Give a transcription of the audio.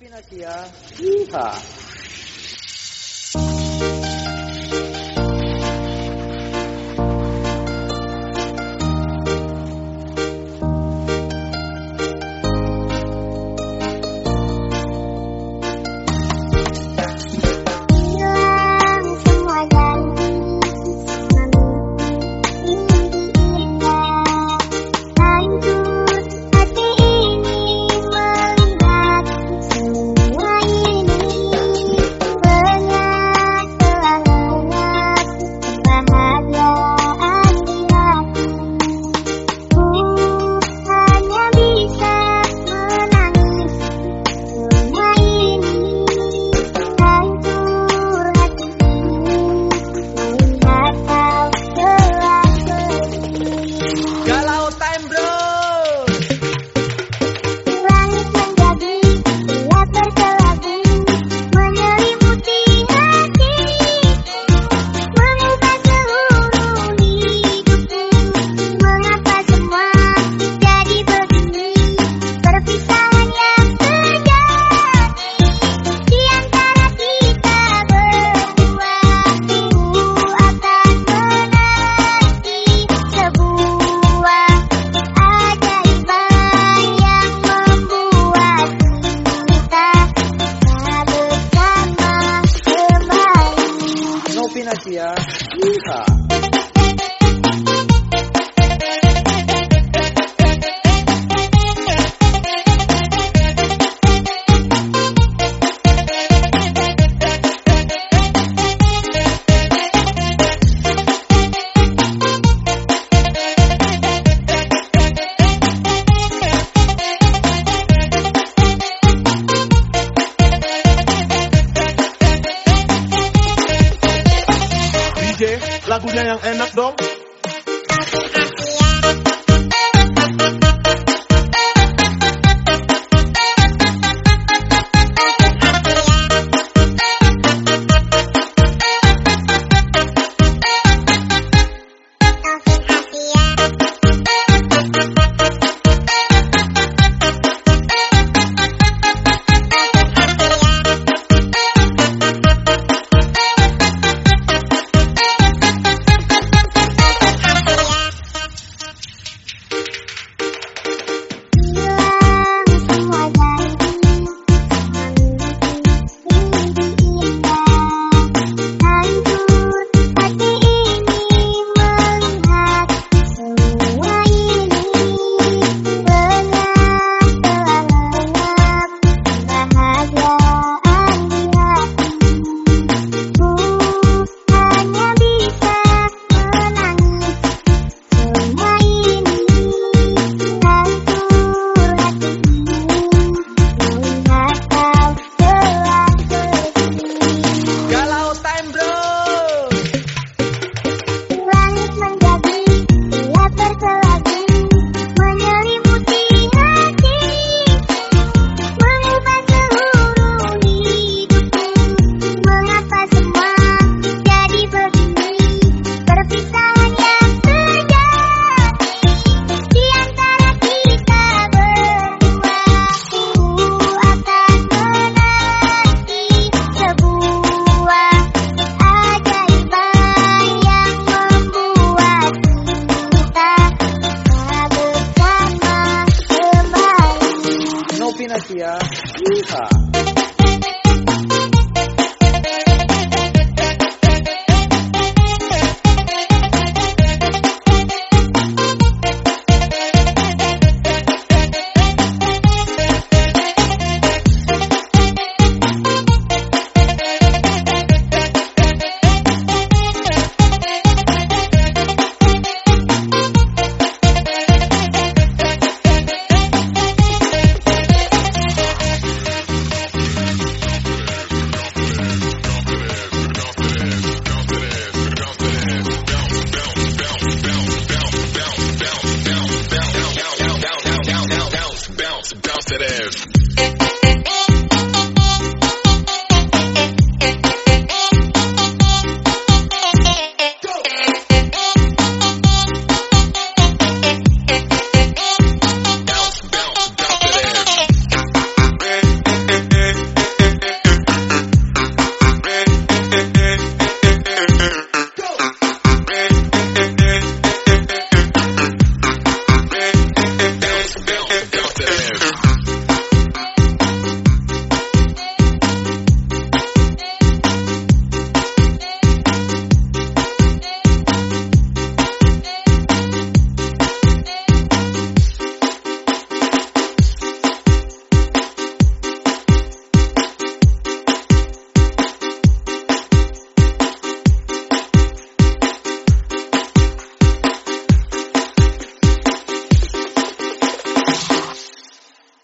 Pinatia. Lagunya yang enak dong. idea. Yeehaw.